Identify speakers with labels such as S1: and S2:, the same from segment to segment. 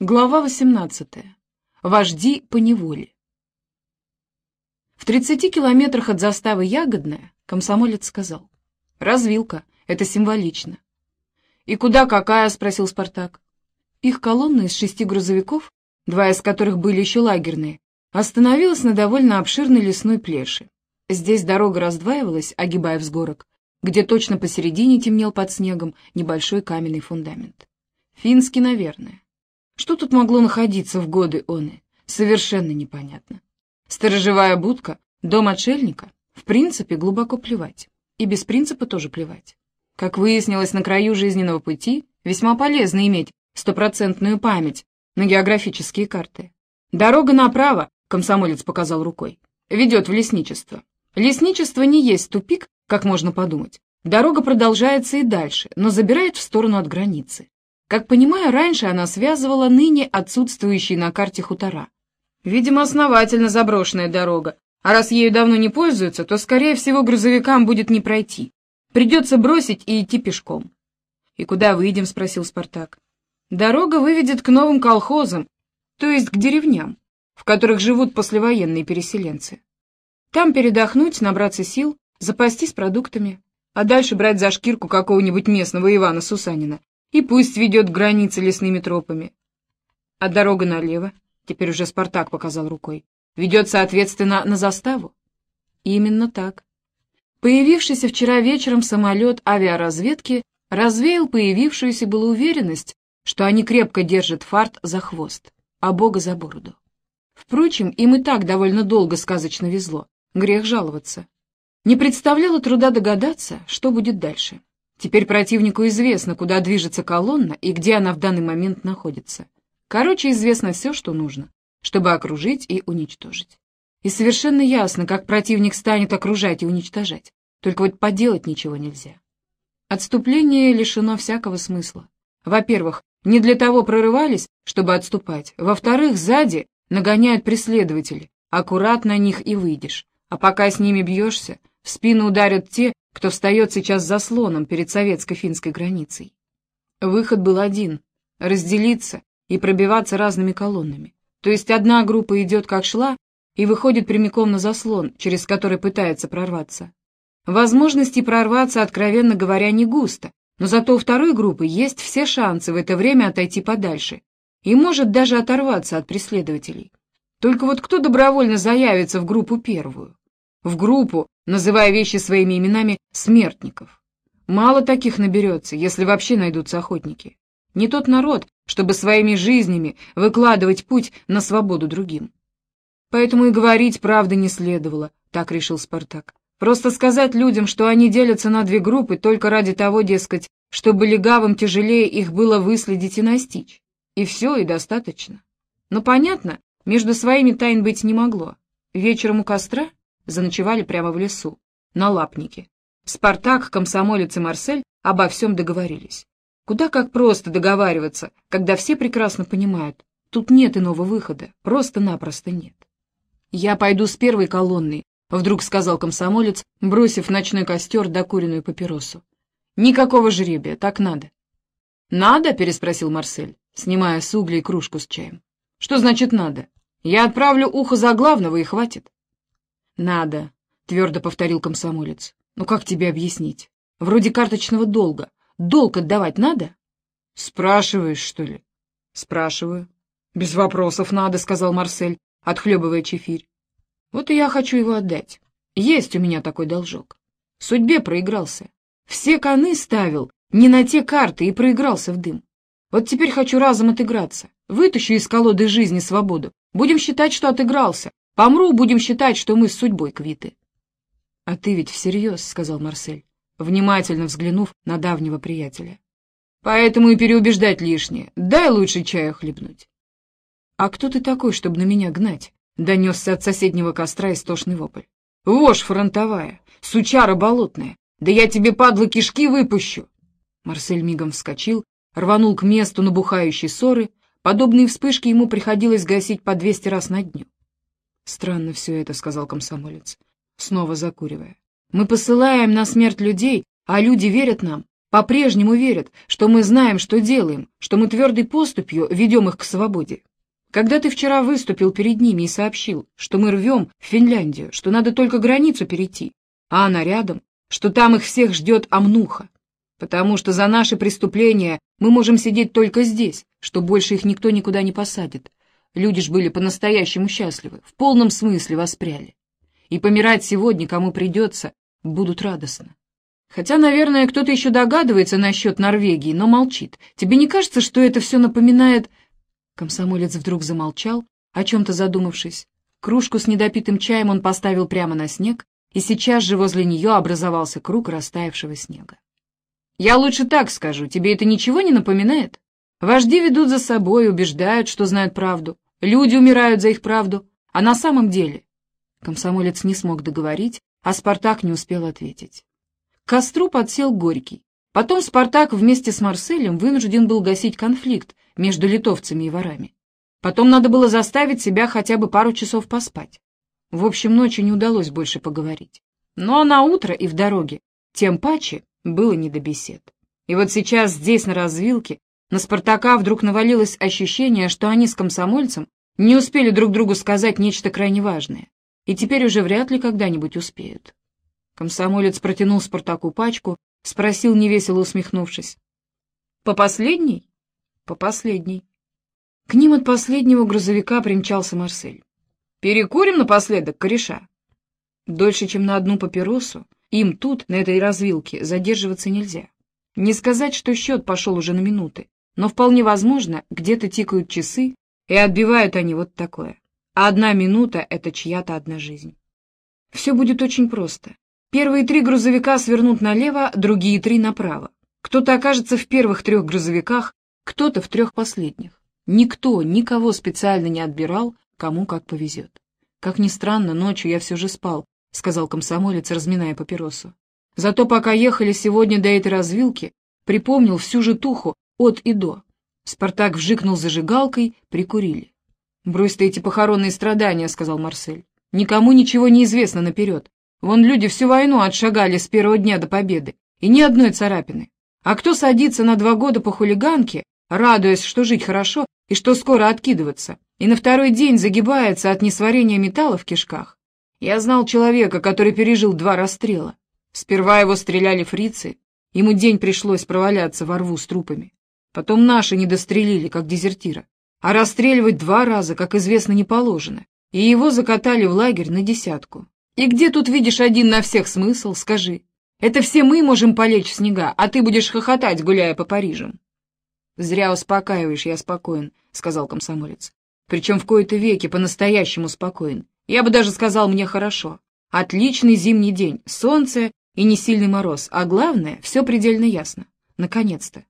S1: Глава 18. Вожди по неволе. В 30 километрах от заставы Ягодная комсомолец сказал. «Развилка. Это символично». «И куда какая?» — спросил Спартак. Их колонна из шести грузовиков, два из которых были еще лагерные, остановилась на довольно обширной лесной плеше. Здесь дорога раздваивалась, огибая взгорок, где точно посередине темнел под снегом небольшой каменный фундамент. Финский, наверное. Что тут могло находиться в годы оны? Совершенно непонятно. Сторожевая будка, дом отшельника, в принципе, глубоко плевать. И без принципа тоже плевать. Как выяснилось на краю жизненного пути, весьма полезно иметь стопроцентную память на географические карты. Дорога направо, комсомолец показал рукой, ведет в лесничество. Лесничество не есть тупик, как можно подумать. Дорога продолжается и дальше, но забирает в сторону от границы. Как понимаю, раньше она связывала ныне отсутствующие на карте хутора. Видимо, основательно заброшенная дорога, а раз ею давно не пользуются, то, скорее всего, грузовикам будет не пройти. Придется бросить и идти пешком. «И куда выйдем?» — спросил Спартак. «Дорога выведет к новым колхозам, то есть к деревням, в которых живут послевоенные переселенцы. Там передохнуть, набраться сил, запастись продуктами, а дальше брать за шкирку какого-нибудь местного Ивана Сусанина и пусть ведет к границе лесными тропами. А дорога налево, теперь уже Спартак показал рукой, ведет, соответственно, на заставу. Именно так. Появившийся вчера вечером самолет авиаразведки развеял появившуюся была уверенность, что они крепко держат фарт за хвост, а Бога за бороду. Впрочем, им и так довольно долго сказочно везло, грех жаловаться. Не представляло труда догадаться, что будет дальше. Теперь противнику известно, куда движется колонна и где она в данный момент находится. Короче, известно все, что нужно, чтобы окружить и уничтожить. И совершенно ясно, как противник станет окружать и уничтожать. Только вот поделать ничего нельзя. Отступление лишено всякого смысла. Во-первых, не для того прорывались, чтобы отступать. Во-вторых, сзади нагоняют преследователи. Аккуратно на них и выйдешь. А пока с ними бьешься, в спину ударят те, кто встает сейчас заслоном перед советско-финской границей. Выход был один — разделиться и пробиваться разными колоннами. То есть одна группа идет как шла и выходит прямиком на заслон, через который пытается прорваться. Возможности прорваться, откровенно говоря, не густо, но зато у второй группы есть все шансы в это время отойти подальше и может даже оторваться от преследователей. Только вот кто добровольно заявится в группу первую? В группу, называя вещи своими именами, смертников. Мало таких наберется, если вообще найдутся охотники. Не тот народ, чтобы своими жизнями выкладывать путь на свободу другим. Поэтому и говорить правды не следовало, так решил Спартак. Просто сказать людям, что они делятся на две группы только ради того, дескать, чтобы легавым тяжелее их было выследить и настичь. И все, и достаточно. Но понятно, между своими тайн быть не могло. Вечером у костра заночевали прямо в лесу, на лапнике. Спартак, комсомолец и Марсель обо всем договорились. Куда как просто договариваться, когда все прекрасно понимают, тут нет иного выхода, просто-напросто нет. «Я пойду с первой колонной», — вдруг сказал комсомолец, бросив ночной костер докуренную папиросу. «Никакого жребия, так надо». «Надо?» — переспросил Марсель, снимая с углей кружку с чаем. «Что значит надо? Я отправлю ухо за главного и хватит». «Надо», — твердо повторил комсомолец. «Ну как тебе объяснить? Вроде карточного долга. Долг отдавать надо?» «Спрашиваешь, что ли?» «Спрашиваю». «Без вопросов надо», — сказал Марсель, отхлебывая чефирь. «Вот и я хочу его отдать. Есть у меня такой должок. Судьбе проигрался. Все коны ставил, не на те карты, и проигрался в дым. Вот теперь хочу разом отыграться. Вытащу из колоды жизни свободу. Будем считать, что отыгрался, Помру, будем считать, что мы с судьбой квиты. — А ты ведь всерьез, — сказал Марсель, внимательно взглянув на давнего приятеля. — Поэтому и переубеждать лишнее. Дай лучше чая хлебнуть. — А кто ты такой, чтобы на меня гнать? — донесся от соседнего костра истошный вопль. — Вошь фронтовая, сучара болотная, да я тебе, падла, кишки выпущу! Марсель мигом вскочил, рванул к месту набухающей ссоры, подобные вспышки ему приходилось гасить по двести раз на дню. «Странно все это», — сказал комсомолец, снова закуривая. «Мы посылаем на смерть людей, а люди верят нам. по-прежнему верят, что мы знаем, что делаем, что мы твердой поступью ведем их к свободе. Когда ты вчера выступил перед ними и сообщил, что мы рвем в Финляндию, что надо только границу перейти, а она рядом, что там их всех ждет Амнуха, потому что за наши преступления мы можем сидеть только здесь, что больше их никто никуда не посадит. Люди ж были по-настоящему счастливы, в полном смысле воспряли. И помирать сегодня, кому придется, будут радостно. Хотя, наверное, кто-то еще догадывается насчет Норвегии, но молчит. Тебе не кажется, что это все напоминает...» Комсомолец вдруг замолчал, о чем-то задумавшись. Кружку с недопитым чаем он поставил прямо на снег, и сейчас же возле нее образовался круг растаявшего снега. «Я лучше так скажу, тебе это ничего не напоминает? Вожди ведут за собой, убеждают, что знают правду. Люди умирают за их правду. А на самом деле...» Комсомолец не смог договорить, а Спартак не успел ответить. К костру подсел Горький. Потом Спартак вместе с Марселем вынужден был гасить конфликт между литовцами и ворами. Потом надо было заставить себя хотя бы пару часов поспать. В общем, ночью не удалось больше поговорить. Но на утро и в дороге, тем паче, было не до бесед. И вот сейчас здесь, на развилке, на Спартака вдруг навалилось ощущение, что они с комсомольцем не успели друг другу сказать нечто крайне важное, и теперь уже вряд ли когда-нибудь успеют. Комсомолец протянул Спартаку пачку, спросил, невесело усмехнувшись. «По последней?» «По последней». К ним от последнего грузовика примчался Марсель. «Перекурим напоследок, кореша?» Дольше, чем на одну папиросу, им тут, на этой развилке, задерживаться нельзя. Не сказать, что счет пошел уже на минуты, но вполне возможно, где-то тикают часы, и отбивают они вот такое. А одна минута — это чья-то одна жизнь. Все будет очень просто. Первые три грузовика свернут налево, другие три направо. Кто-то окажется в первых трех грузовиках, кто-то в трех последних. Никто никого специально не отбирал, кому как повезет. Как ни странно, ночью я все же спал, — сказал комсомолец, разминая папиросу. Зато пока ехали сегодня до этой развилки, припомнил всю житуху от и до. Спартак вжикнул зажигалкой, прикурили. «Брось ты эти похоронные страдания», — сказал Марсель. «Никому ничего не известно наперед. Вон люди всю войну отшагали с первого дня до победы, и ни одной царапины. А кто садится на два года по хулиганке, радуясь, что жить хорошо и что скоро откидываться, и на второй день загибается от несварения металла в кишках? Я знал человека, который пережил два расстрела. Сперва его стреляли фрицы, ему день пришлось проваляться во рву с трупами. Потом наши не дострелили, как дезертира. А расстреливать два раза, как известно, не положено, и его закатали в лагерь на десятку. И где тут видишь один на всех смысл, скажи? Это все мы можем полечь в снега, а ты будешь хохотать, гуляя по Парижам. Зря успокаиваешь, я спокоен, — сказал комсомолец. Причем в кои-то веки по-настоящему спокоен. Я бы даже сказал, мне хорошо. Отличный зимний день, солнце и не сильный мороз, а главное, все предельно ясно. Наконец-то.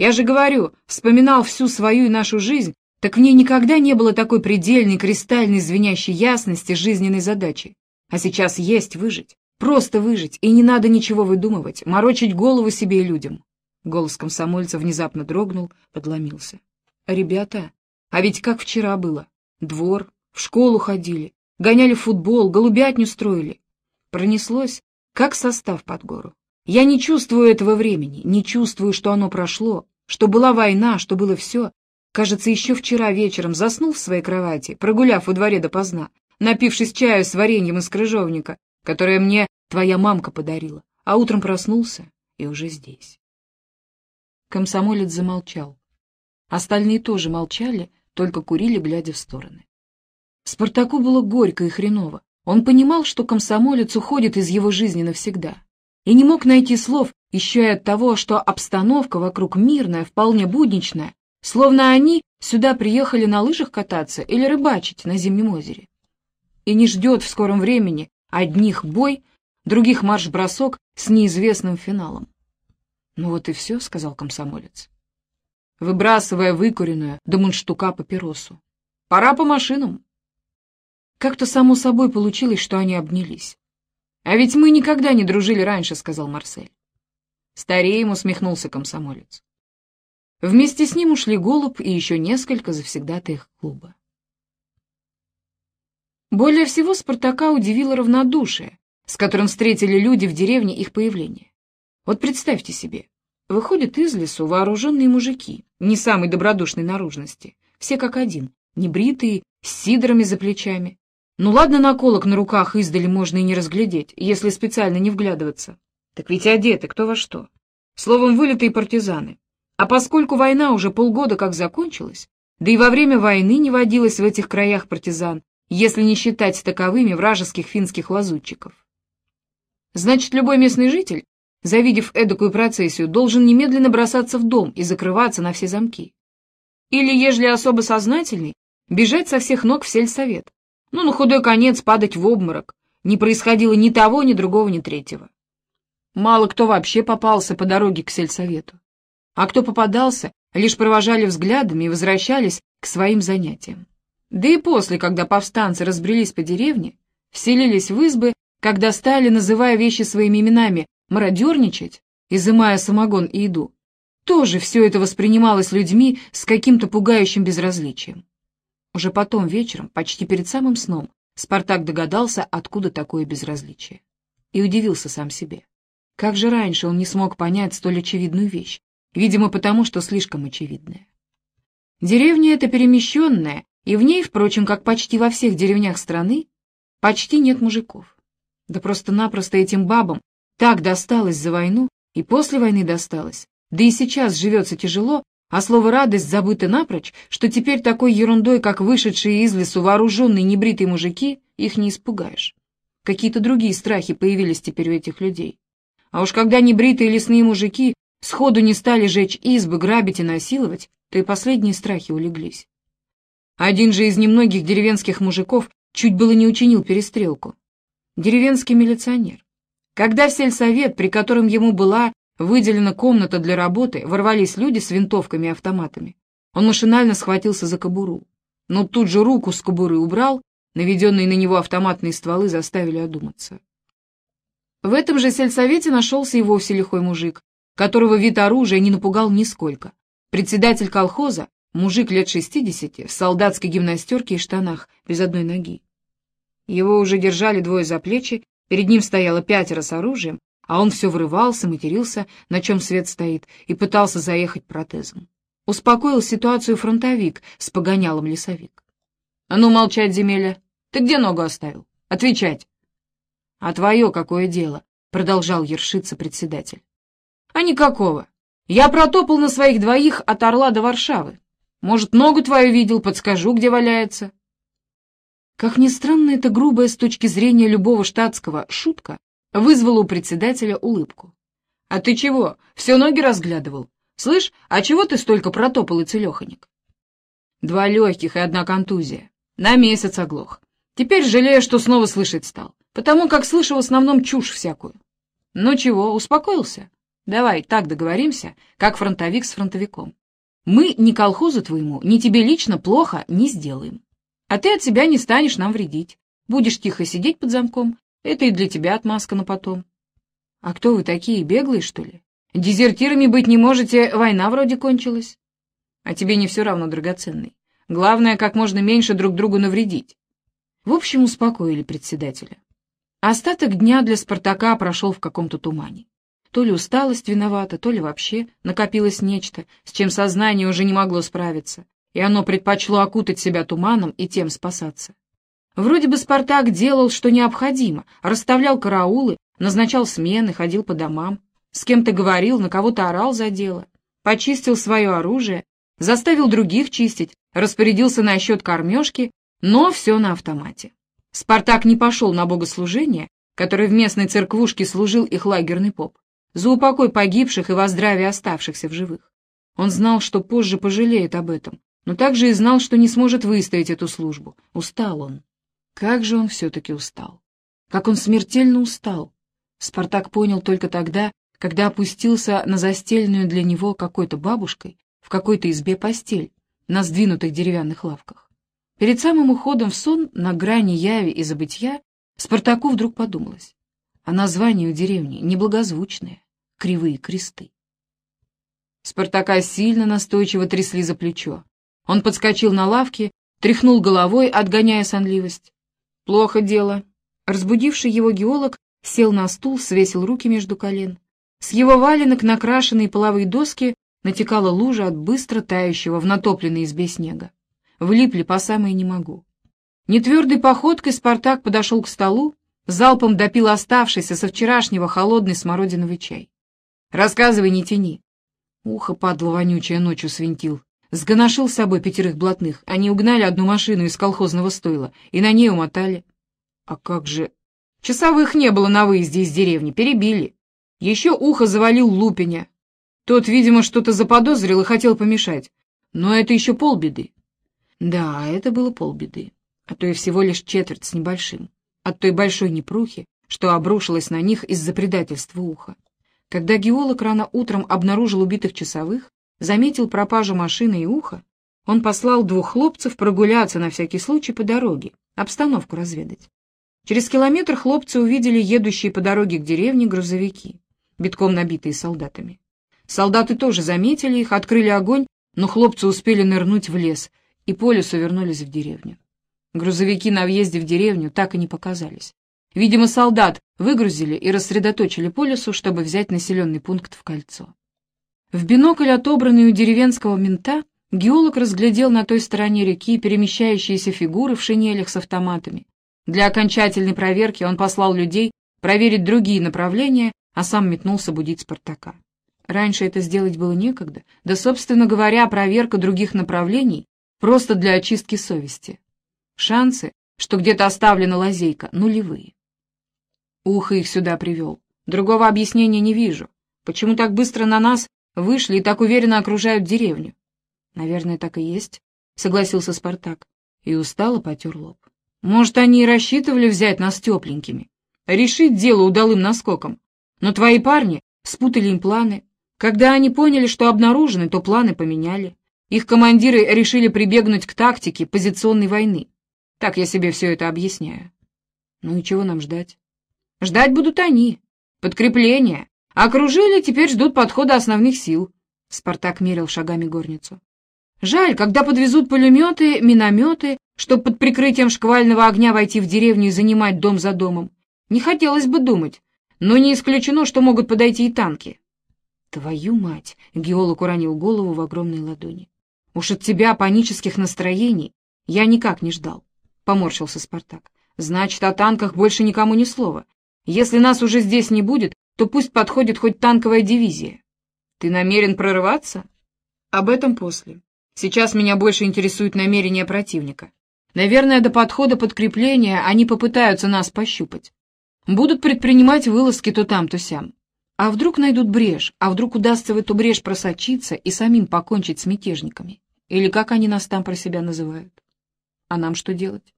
S1: Я же говорю, вспоминал всю свою и нашу жизнь, так в ней никогда не было такой предельной, кристальной, звенящей ясности жизненной задачи. А сейчас есть выжить. Просто выжить, и не надо ничего выдумывать, морочить голову себе и людям. Голос комсомольца внезапно дрогнул, подломился. «Ребята, а ведь как вчера было. Двор, в школу ходили, гоняли футбол, голубятню строили. Пронеслось, как состав под гору. Я не чувствую этого времени, не чувствую, что оно прошло, что была война, что было все. Кажется, еще вчера вечером заснул в своей кровати, прогуляв во дворе допоздна, напившись чаю с вареньем из крыжовника, которое мне твоя мамка подарила, а утром проснулся и уже здесь. Комсомолец замолчал. Остальные тоже молчали, только курили, глядя в стороны. Спартаку было горько и хреново. Он понимал, что комсомолец уходит из его жизни навсегда. И не мог найти слов еще и от того, что обстановка вокруг мирная, вполне будничная, словно они сюда приехали на лыжах кататься или рыбачить на Зимнем озере и не ждет в скором времени одних бой, других марш-бросок с неизвестным финалом. «Ну вот и все», — сказал комсомолец, выбрасывая выкуренную до мундштука папиросу. «Пора по машинам». Как-то само собой получилось, что они обнялись. «А ведь мы никогда не дружили раньше», — сказал Марсель. Стареем усмехнулся комсомолец. Вместе с ним ушли Голуб и еще несколько завсегдатаев клуба. Более всего Спартака удивило равнодушие, с которым встретили люди в деревне их появление. Вот представьте себе, Выходят из лесу вооруженные мужики, не самой добродушной наружности, все как один, небритые, с сидрами за плечами. Ну ладно, наколок на руках издали можно и не разглядеть, если специально не вглядываться. Так ведь одеты кто во что. Словом, вылитые партизаны. А поскольку война уже полгода как закончилась, да и во время войны не водилось в этих краях партизан, если не считать таковыми вражеских финских лазутчиков. Значит, любой местный житель, завидев эдакую процессию, должен немедленно бросаться в дом и закрываться на все замки. Или, ежели особо сознательный, бежать со всех ног в сельсовет. Ну, на худой конец падать в обморок. Не происходило ни того, ни другого, ни третьего. Мало кто вообще попался по дороге к сельсовету. А кто попадался, лишь провожали взглядами и возвращались к своим занятиям. Да и после, когда повстанцы разбрелись по деревне, вселились в избы, когда стали, называя вещи своими именами, мародерничать, изымая самогон и еду, тоже все это воспринималось людьми с каким-то пугающим безразличием. Уже потом вечером, почти перед самым сном, Спартак догадался, откуда такое безразличие. И удивился сам себе. Как же раньше он не смог понять столь очевидную вещь, видимо, потому что слишком очевидная. Деревня эта перемещенная, и в ней, впрочем, как почти во всех деревнях страны, почти нет мужиков. Да просто-напросто этим бабам так досталось за войну, и после войны досталось, да и сейчас живется тяжело, а слово «радость» забыто напрочь, что теперь такой ерундой, как вышедшие из лесу вооруженные небритые мужики, их не испугаешь. Какие-то другие страхи появились теперь у этих людей. А уж когда небритые лесные мужики сходу не стали жечь избы, грабить и насиловать, то и последние страхи улеглись. Один же из немногих деревенских мужиков чуть было не учинил перестрелку. Деревенский милиционер. Когда в сельсовет, при котором ему была выделена комната для работы, ворвались люди с винтовками и автоматами. Он машинально схватился за кобуру, но тут же руку с кобуры убрал, наведенные на него автоматные стволы заставили одуматься. В этом же сельсовете нашелся и вовсе лихой мужик, которого вид оружия не напугал нисколько. Председатель колхоза, мужик лет шестидесяти, в солдатской гимнастерке и штанах, без одной ноги. Его уже держали двое за плечи, перед ним стояло пятеро с оружием, а он все врывался, матерился, на чем свет стоит, и пытался заехать протезом. Успокоил ситуацию фронтовик с погонялом лесовик. — А ну, молчать, земеля! Ты где ногу оставил? Отвечать! — А твое какое дело? — продолжал ершиться председатель. — А никакого. Я протопал на своих двоих от Орла до Варшавы. Может, ногу твою видел, подскажу, где валяется. Как ни странно, это грубая с точки зрения любого штатского шутка вызвала у председателя улыбку. «А ты чего, все ноги разглядывал? Слышь, а чего ты столько протопал и целеханик?» «Два легких и одна контузия. На месяц оглох. Теперь жалею, что снова слышать стал, потому как слышу в основном чушь всякую. Ну чего, успокоился? Давай так договоримся, как фронтовик с фронтовиком. Мы ни колхозу твоему, ни тебе лично плохо не сделаем. А ты от себя не станешь нам вредить. Будешь тихо сидеть под замком это и для тебя отмазка на потом. А кто вы такие, беглые, что ли? Дезертирами быть не можете, война вроде кончилась. А тебе не все равно, драгоценный. Главное, как можно меньше друг другу навредить. В общем, успокоили председателя. Остаток дня для Спартака прошел в каком-то тумане. То ли усталость виновата, то ли вообще накопилось нечто, с чем сознание уже не могло справиться, и оно предпочло окутать себя туманом и тем спасаться. Вроде бы Спартак делал, что необходимо, расставлял караулы, назначал смены, ходил по домам, с кем-то говорил, на кого-то орал за дело, почистил свое оружие, заставил других чистить, распорядился насчет кормежки, но все на автомате. Спартак не пошел на богослужение, которое в местной церквушке служил их лагерный поп, за упокой погибших и во оставшихся в живых. Он знал, что позже пожалеет об этом, но также и знал, что не сможет выстоять эту службу. Устал он. Как же он все-таки устал! Как он смертельно устал! Спартак понял только тогда, когда опустился на застеленную для него какой-то бабушкой в какой-то избе постель на сдвинутых деревянных лавках. Перед самым уходом в сон на грани яви и забытья Спартаку вдруг подумалось, а название у деревни неблагозвучное — Кривые кресты. Спартака сильно настойчиво трясли за плечо. Он подскочил на лавке, тряхнул головой, отгоняя сонливость. Плохо дело. Разбудивший его геолог сел на стул, свесил руки между колен. С его валенок на крашеные половые доски натекала лужа от быстро тающего в натопленной избе снега. Влипли по самое не могу. Нетвердой походкой Спартак подошел к столу, залпом допил оставшийся со вчерашнего холодный смородиновый чай. «Рассказывай, не тяни». Ухо, падла вонючая, ночью свинтил. Сгоношил с собой пятерых блатных. Они угнали одну машину из колхозного стойла и на ней умотали. А как же... Часовых не было на выезде из деревни, перебили. Еще ухо завалил Лупиня. Тот, видимо, что-то заподозрил и хотел помешать. Но это еще полбеды. Да, это было полбеды. А то и всего лишь четверть с небольшим. От той большой непрухи, что обрушилась на них из-за предательства уха. Когда геолог рано утром обнаружил убитых часовых, заметил пропажу машины и уха, он послал двух хлопцев прогуляться на всякий случай по дороге, обстановку разведать. Через километр хлопцы увидели едущие по дороге к деревне грузовики, битком набитые солдатами. Солдаты тоже заметили их, открыли огонь, но хлопцы успели нырнуть в лес и по лесу вернулись в деревню. Грузовики на въезде в деревню так и не показались. Видимо, солдат выгрузили и рассредоточили по лесу, чтобы взять населенный пункт в кольцо. В бинокль, отобранный у деревенского мента, геолог разглядел на той стороне реки перемещающиеся фигуры в шинелях с автоматами. Для окончательной проверки он послал людей проверить другие направления, а сам метнулся будить Спартака. Раньше это сделать было некогда, да, собственно говоря, проверка других направлений просто для очистки совести. Шансы, что где-то оставлена лазейка, нулевые. Ухо их сюда привел. Другого объяснения не вижу. Почему так быстро на нас Вышли и так уверенно окружают деревню. Наверное, так и есть, согласился Спартак и устало потер лоб. Может, они и рассчитывали взять нас тепленькими, решить дело удалым наскоком. Но твои парни спутали им планы. Когда они поняли, что обнаружены, то планы поменяли. Их командиры решили прибегнуть к тактике позиционной войны. Так я себе все это объясняю. Ну и чего нам ждать? Ждать будут они. Подкрепления, Окружили, теперь ждут подхода основных сил. Спартак мерил шагами горницу. Жаль, когда подвезут пулеметы, минометы, чтобы под прикрытием шквального огня войти в деревню и занимать дом за домом. Не хотелось бы думать, но не исключено, что могут подойти и танки. Твою мать! Геолог уронил голову в огромной ладони. Уж от тебя панических настроений я никак не ждал. Поморщился Спартак. Значит, о танках больше никому ни слова. Если нас уже здесь не будет, то пусть подходит хоть танковая дивизия. Ты намерен прорываться? Об этом после. Сейчас меня больше интересуют намерения противника. Наверное, до подхода подкрепления они попытаются нас пощупать. Будут предпринимать вылазки то там, то сям. А вдруг найдут брешь, а вдруг удастся в эту брешь просочиться и самим покончить с мятежниками? Или как они нас там про себя называют? А нам что делать?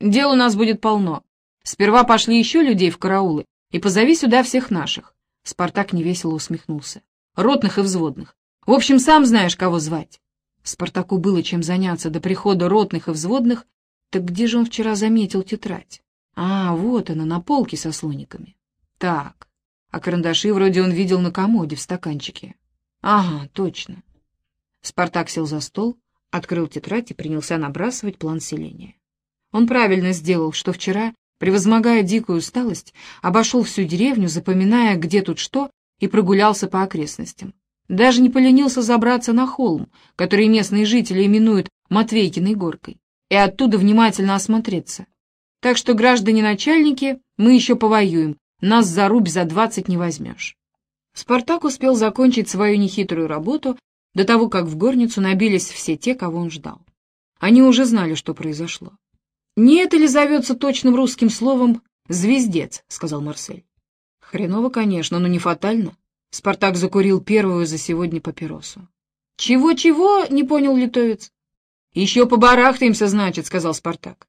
S1: Дел у нас будет полно. Сперва пошли еще людей в караулы, и позови сюда всех наших. Спартак невесело усмехнулся. Ротных и взводных. В общем, сам знаешь, кого звать. Спартаку было чем заняться до прихода ротных и взводных. Так где же он вчера заметил тетрадь? А, вот она, на полке со слониками. Так, а карандаши вроде он видел на комоде в стаканчике. Ага, точно. Спартак сел за стол, открыл тетрадь и принялся набрасывать план селения. Он правильно сделал, что вчера Превозмогая дикую усталость, обошел всю деревню, запоминая, где тут что, и прогулялся по окрестностям. Даже не поленился забраться на холм, который местные жители именуют Матвейкиной горкой, и оттуда внимательно осмотреться. Так что, граждане-начальники, мы еще повоюем, нас за рубь за двадцать не возьмешь. Спартак успел закончить свою нехитрую работу до того, как в горницу набились все те, кого он ждал. Они уже знали, что произошло. «Не это ли зовется точным русским словом «звездец», — сказал Марсель. «Хреново, конечно, но не фатально». Спартак закурил первую за сегодня папиросу. «Чего-чего?» — не понял литовец. «Еще побарахтаемся, значит», — сказал Спартак.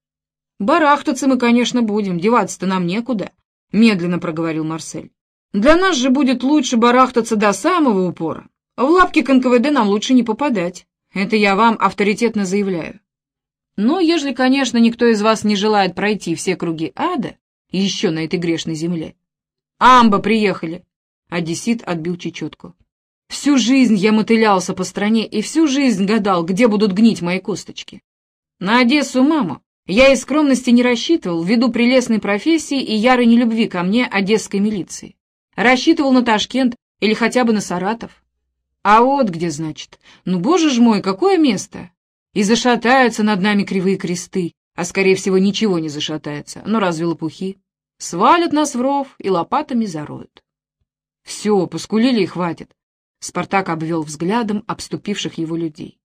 S1: «Барахтаться мы, конечно, будем, деваться-то нам некуда», — медленно проговорил Марсель. «Для нас же будет лучше барахтаться до самого упора. В лапки к НКВД нам лучше не попадать. Это я вам авторитетно заявляю. Но, ежели, конечно, никто из вас не желает пройти все круги ада, еще на этой грешной земле. Амба, приехали! Одессит отбил чечетку. Всю жизнь я мотылялся по стране и всю жизнь гадал, где будут гнить мои косточки. На Одессу, маму, я из скромности не рассчитывал, ввиду прелестной профессии и ярой нелюбви ко мне одесской милиции. Рассчитывал на Ташкент, Или хотя бы на Саратов? А вот где, значит. Ну, боже ж мой, какое место! И зашатаются над нами кривые кресты, а, скорее всего, ничего не зашатается, ну, разве лопухи. Свалят нас в ров и лопатами зароют. Все, поскулили и хватит. Спартак обвел взглядом обступивших его людей.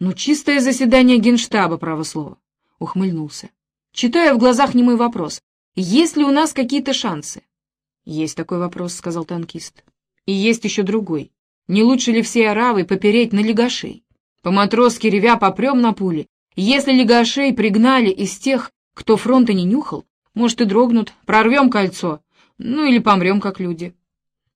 S1: Ну, чистое заседание генштаба, право слово. Ухмыльнулся. Читаю в глазах немой вопрос. Есть ли у нас какие-то шансы? Есть такой вопрос, сказал танкист. И есть еще другой. Не лучше ли всей аравой попереть на легашей? По-матросски ревя попрем на пули. Если легашей пригнали из тех, кто фронта не нюхал, может и дрогнут, прорвем кольцо, ну или помрем как люди.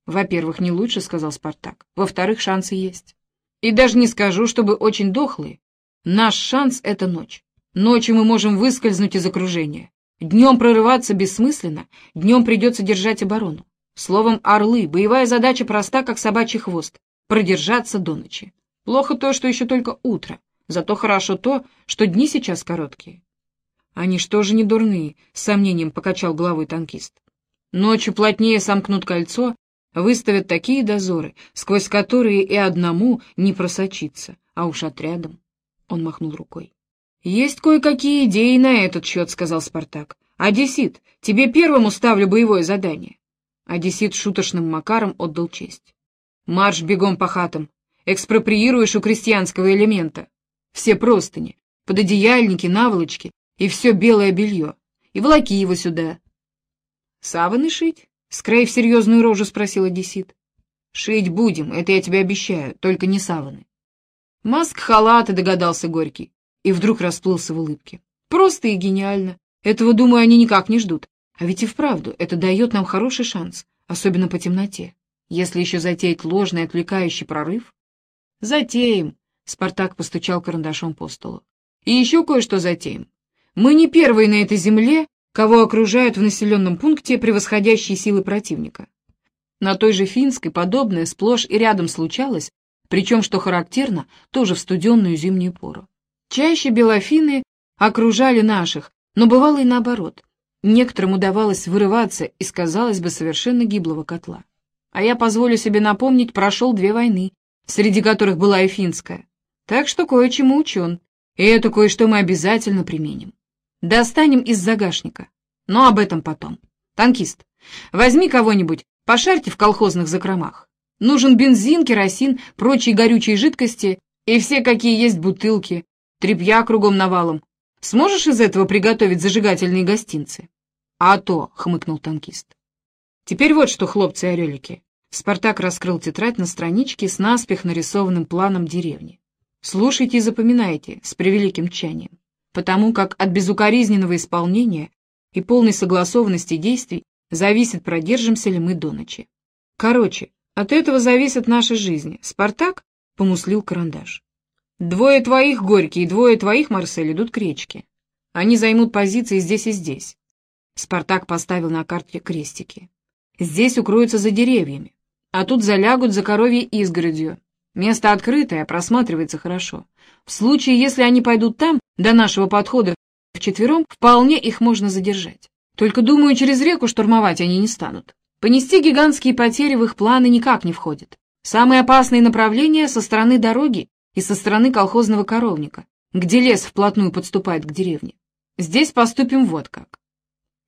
S1: Во-первых, не лучше, сказал Спартак. Во-вторых, шансы есть. И даже не скажу, чтобы очень дохлые. Наш шанс — это ночь. Ночью мы можем выскользнуть из окружения. Днем прорываться бессмысленно, днем придется держать оборону. Словом, орлы, боевая задача проста, как собачий хвост — продержаться до ночи. Плохо то, что еще только утро, зато хорошо то, что дни сейчас короткие. Они что же не дурные, с сомнением покачал головой танкист. Ночью плотнее сомкнут кольцо, выставят такие дозоры, сквозь которые и одному не просочиться, а уж отрядом. Он махнул рукой. «Есть кое-какие идеи на этот счет», — сказал Спартак. «Одессит, тебе первому ставлю боевое задание. Одессит шуточным макаром отдал честь. «Марш бегом по хатам! Экспроприируешь у крестьянского элемента! Все простыни, пододеяльники, наволочки и все белое белье, и волоки его сюда!» «Саваны шить?» — скрейв серьезную рожу спросил Одессит. «Шить будем, это я тебе обещаю, только не саваны». «Маск халаты», — догадался Горький, и вдруг расплылся в улыбке. «Просто и гениально. Этого, думаю, они никак не ждут. А ведь и вправду это дает нам хороший шанс, особенно по темноте. Если еще затеять ложный отвлекающий прорыв... Затеем, Спартак постучал карандашом по столу. И еще кое-что затеем. Мы не первые на этой земле, кого окружают в населенном пункте превосходящие силы противника. На той же Финской подобное сплошь и рядом случалось, причем, что характерно, тоже в студенную зимнюю пору. Чаще белофины окружали наших, но бывало и наоборот. Некоторым удавалось вырываться из, казалось бы, совершенно гиблого котла. А я позволю себе напомнить, прошел две войны, среди которых была и финская. Так что кое-чему учен, и это кое-что мы обязательно применим. Достанем из загашника, но об этом потом. Танкист, возьми кого-нибудь, пошарьте в колхозных закромах. Нужен бензин, керосин, прочие горючие жидкости и все, какие есть бутылки, тряпья кругом навалом, Сможешь из этого приготовить зажигательные гостинцы? — А то, — хмыкнул танкист. — Теперь вот что, хлопцы-орелики. Спартак раскрыл тетрадь на страничке с наспех нарисованным планом деревни. Слушайте и запоминайте с превеликим тчанием, потому как от безукоризненного исполнения и полной согласованности действий зависит, продержимся ли мы до ночи. Короче, от этого зависит наша жизнь. Спартак помуслил карандаш. Двое твоих, Горький, и двое твоих, Марсель, идут к речке. Они займут позиции здесь и здесь. Спартак поставил на карте крестики. Здесь укроются за деревьями, а тут залягут за коровьей изгородью. Место открытое, просматривается хорошо. В случае, если они пойдут там, до нашего подхода вчетвером, вполне их можно задержать. Только, думаю, через реку штурмовать они не станут. Понести гигантские потери в их планы никак не входит. Самые опасные направления со стороны дороги и со стороны колхозного коровника, где лес вплотную подступает к деревне. Здесь поступим вот как.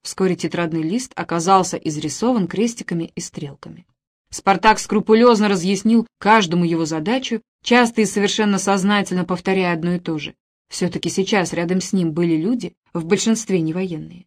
S1: Вскоре тетрадный лист оказался изрисован крестиками и стрелками. Спартак скрупулезно разъяснил каждому его задачу, часто и совершенно сознательно повторяя одно и то же. Все-таки сейчас рядом с ним были люди, в большинстве не военные.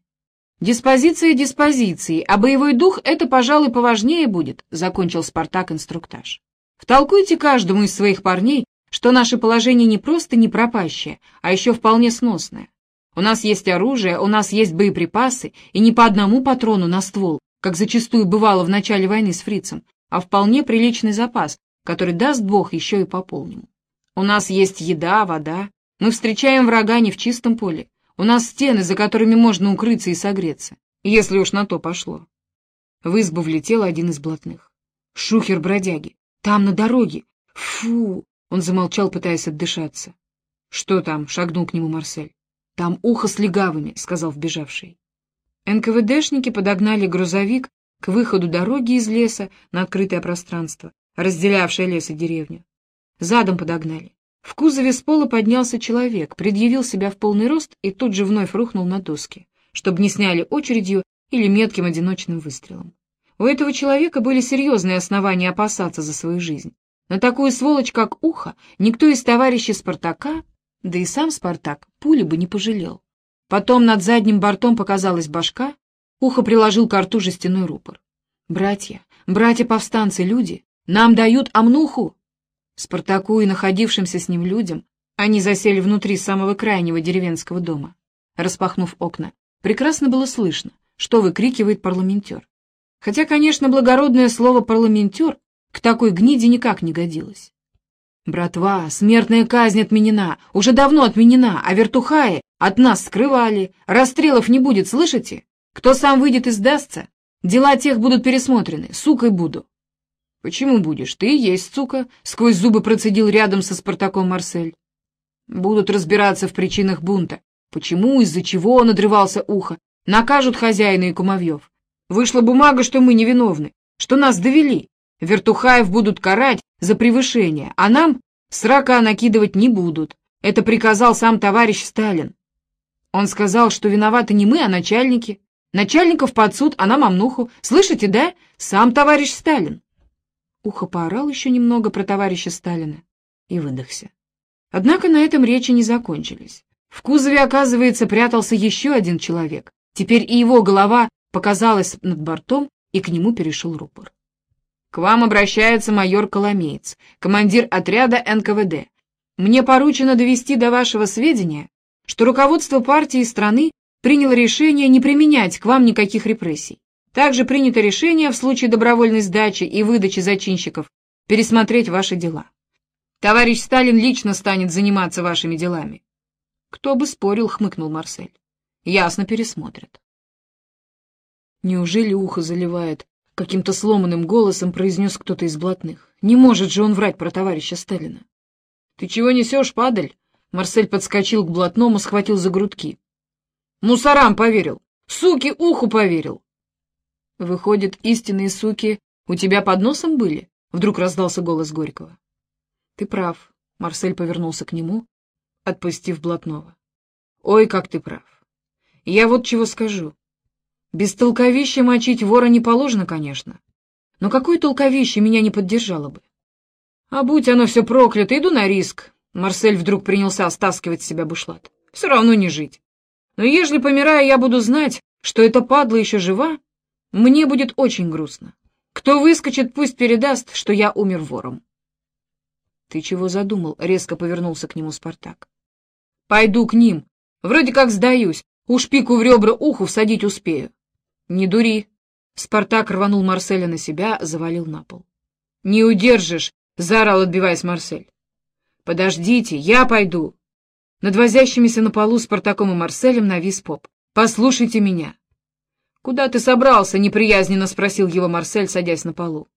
S1: «Диспозиции диспозиции, а боевой дух — это, пожалуй, поважнее будет», — закончил Спартак инструктаж. «Втолкуйте каждому из своих парней, что наше положение не просто не пропащее, а еще вполне сносное. У нас есть оружие, у нас есть боеприпасы, и не по одному патрону на ствол, как зачастую бывало в начале войны с фрицем, а вполне приличный запас, который, даст Бог, еще и пополним. У нас есть еда, вода, мы встречаем врага не в чистом поле, у нас стены, за которыми можно укрыться и согреться, если уж на то пошло. В избу влетел один из блатных. Шухер бродяги, там на дороге. Фу, он замолчал, пытаясь отдышаться. «Что там?» — шагнул к нему Марсель. «Там ухо с легавыми», — сказал вбежавший. НКВДшники подогнали грузовик к выходу дороги из леса на открытое пространство, разделявшее лес и деревню. Задом подогнали. В кузове с пола поднялся человек, предъявил себя в полный рост и тут же вновь рухнул на доски, чтобы не сняли очередью или метким одиночным выстрелом. У этого человека были серьезные основания опасаться за свою жизнь. На такую сволочь, как Ухо, никто из товарищей Спартака, да и сам Спартак, пули бы не пожалел. Потом над задним бортом показалась башка, Ухо приложил к рту жестяной рупор. «Братья, братья-повстанцы, люди, нам дают амнуху!» Спартаку и находившимся с ним людям они засели внутри самого крайнего деревенского дома. Распахнув окна, прекрасно было слышно, что выкрикивает парламентер. Хотя, конечно, благородное слово «парламентер» к такой гниде никак не годилось. «Братва, смертная казнь отменена, уже давно отменена, а вертухаи от нас скрывали, расстрелов не будет, слышите? Кто сам выйдет и сдастся, дела тех будут пересмотрены, сукой буду». «Почему будешь? Ты и есть сука», — сквозь зубы процедил рядом со Спартаком Марсель. «Будут разбираться в причинах бунта. Почему, из-за чего надрывался ухо. Накажут хозяина и кумовьев. Вышла бумага, что мы невиновны, что нас довели. Вертухаев будут карать за превышение, а нам срака накидывать не будут. Это приказал сам товарищ Сталин. Он сказал, что виноваты не мы, а начальники. Начальников под суд, а нам амнуху. Слышите, да? Сам товарищ Сталин. Ухо поорал еще немного про товарища Сталина и выдохся. Однако на этом речи не закончились. В кузове, оказывается, прятался еще один человек. Теперь и его голова показалась над бортом, и к нему перешел рупор. «К вам обращается майор Коломеец, командир отряда НКВД. Мне поручено довести до вашего сведения, что руководство партии и страны приняло решение не применять к вам никаких репрессий. Также принято решение в случае добровольной сдачи и выдачи зачинщиков пересмотреть ваши дела. Товарищ Сталин лично станет заниматься вашими делами. Кто бы спорил, хмыкнул Марсель. Ясно пересмотрят. Неужели ухо заливает? Каким-то сломанным голосом произнес кто-то из блатных. Не может же он врать про товарища Сталина. Ты чего несешь, падаль? Марсель подскочил к блатному, схватил за грудки. Мусорам поверил. Суки, уху поверил. Выходит, истинные суки у тебя под носом были? Вдруг раздался голос Горького. Ты прав. Марсель повернулся к нему, отпустив блатного. Ой, как ты прав. Я вот чего скажу. Без толковища мочить вора не положено, конечно. Но какое толковище меня не поддержало бы? А будь оно все проклято, иду на риск. Марсель вдруг принялся стаскивать с себя бушлат. Все равно не жить. Но ежели, помирая, я буду знать, что эта падла еще жива, мне будет очень грустно. Кто выскочит, пусть передаст, что я умер вором. — Ты чего задумал? — резко повернулся к нему Спартак. — Пойду к ним. Вроде как сдаюсь. Уж пику в ребра уху всадить успею. «Не дури!» Спартак рванул Марселя на себя, завалил на пол. «Не удержишь!» — заорал, отбиваясь Марсель. «Подождите, я пойду!» Над возящимися на полу Спартаком и Марселем навис поп. «Послушайте меня!» «Куда ты собрался?» — неприязненно спросил его Марсель, садясь на полу.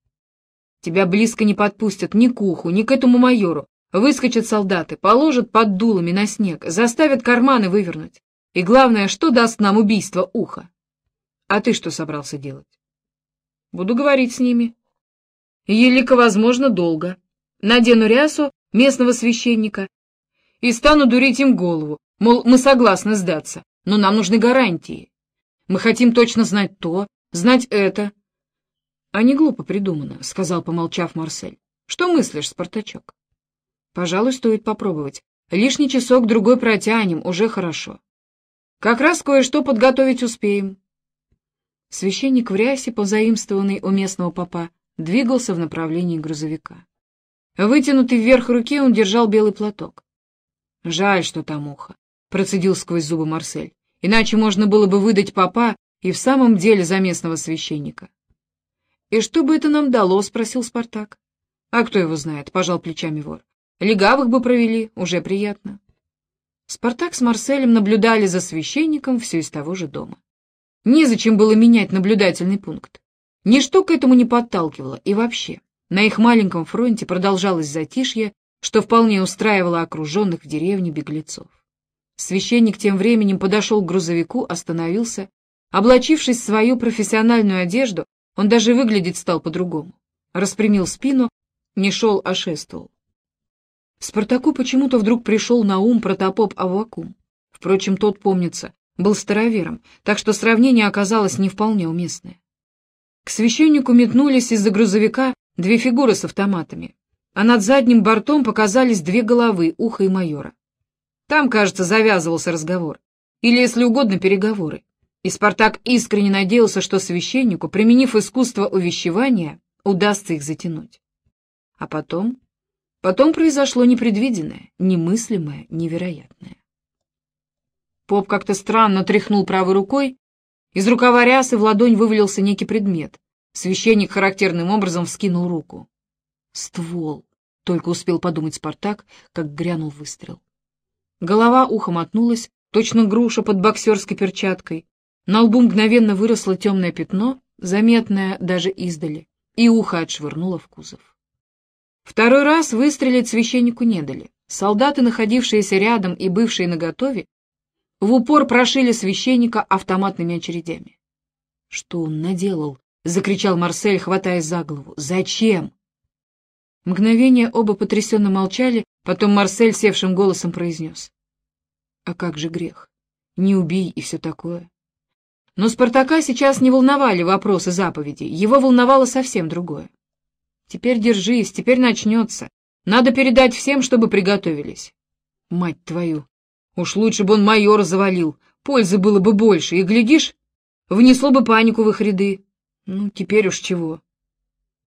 S1: «Тебя близко не подпустят ни к уху, ни к этому майору. Выскочат солдаты, положат под дулами на снег, заставят карманы вывернуть. И главное, что даст нам убийство уха?» А ты что собрался делать? Буду говорить с ними. Елико, возможно, долго. Надену рясу местного священника и стану дурить им голову, мол, мы согласны сдаться, но нам нужны гарантии. Мы хотим точно знать то, знать это. А не глупо придумано, — сказал, помолчав Марсель. Что мыслишь, Спартачок? Пожалуй, стоит попробовать. Лишний часок-другой протянем, уже хорошо. Как раз кое-что подготовить успеем. Священник в рясе, позаимствованный у местного попа, двигался в направлении грузовика. Вытянутый вверх руки он держал белый платок. «Жаль, что там ухо», — процедил сквозь зубы Марсель. «Иначе можно было бы выдать попа и в самом деле за местного священника». «И что бы это нам дало?» — спросил Спартак. «А кто его знает?» — пожал плечами вор. «Легавых бы провели, уже приятно». Спартак с Марселем наблюдали за священником все из того же дома. Незачем было менять наблюдательный пункт. Ничто к этому не подталкивало, и вообще, на их маленьком фронте продолжалось затишье, что вполне устраивало окруженных в деревне беглецов. Священник тем временем подошел к грузовику, остановился, облачившись в свою профессиональную одежду, Он даже выглядеть стал по-другому. Распрямил спину, не шел, а шествовал. Спартаку почему-то вдруг пришел на ум протопоп Аввакум. Впрочем, тот, помнится, был старовером, так что сравнение оказалось не вполне уместное. К священнику метнулись из-за грузовика две фигуры с автоматами, а над задним бортом показались две головы, ухо и майора. Там, кажется, завязывался разговор, или, если угодно, переговоры. И Спартак искренне надеялся, что священнику, применив искусство увещевания, удастся их затянуть. А потом... Потом произошло непредвиденное, немыслимое, невероятное. Поп как-то странно тряхнул правой рукой, из рукава рясы в ладонь вывалился некий предмет. Священник характерным образом вскинул руку. «Ствол», — только успел подумать Спартак, как грянул выстрел. Голова ухом отнулась, точно груша под боксерской перчаткой. На лбу мгновенно выросло темное пятно, заметное даже издали, и ухо отшвырнуло в кузов. Второй раз выстрелить священнику не дали. Солдаты, находившиеся рядом и бывшие наготове, в упор прошили священника автоматными очередями. «Что он наделал?» — закричал Марсель, хватаясь за голову. «Зачем?» Мгновение оба потрясенно молчали, потом Марсель севшим голосом произнес. «А как же грех? Не убей и все такое». Но Спартака сейчас не волновали вопросы заповедей, его волновало совсем другое. «Теперь держись, теперь начнется. Надо передать всем, чтобы приготовились». «Мать твою! Уж лучше бы он майора завалил, пользы было бы больше, и, глядишь, внесло бы панику в их ряды. Ну, теперь уж чего.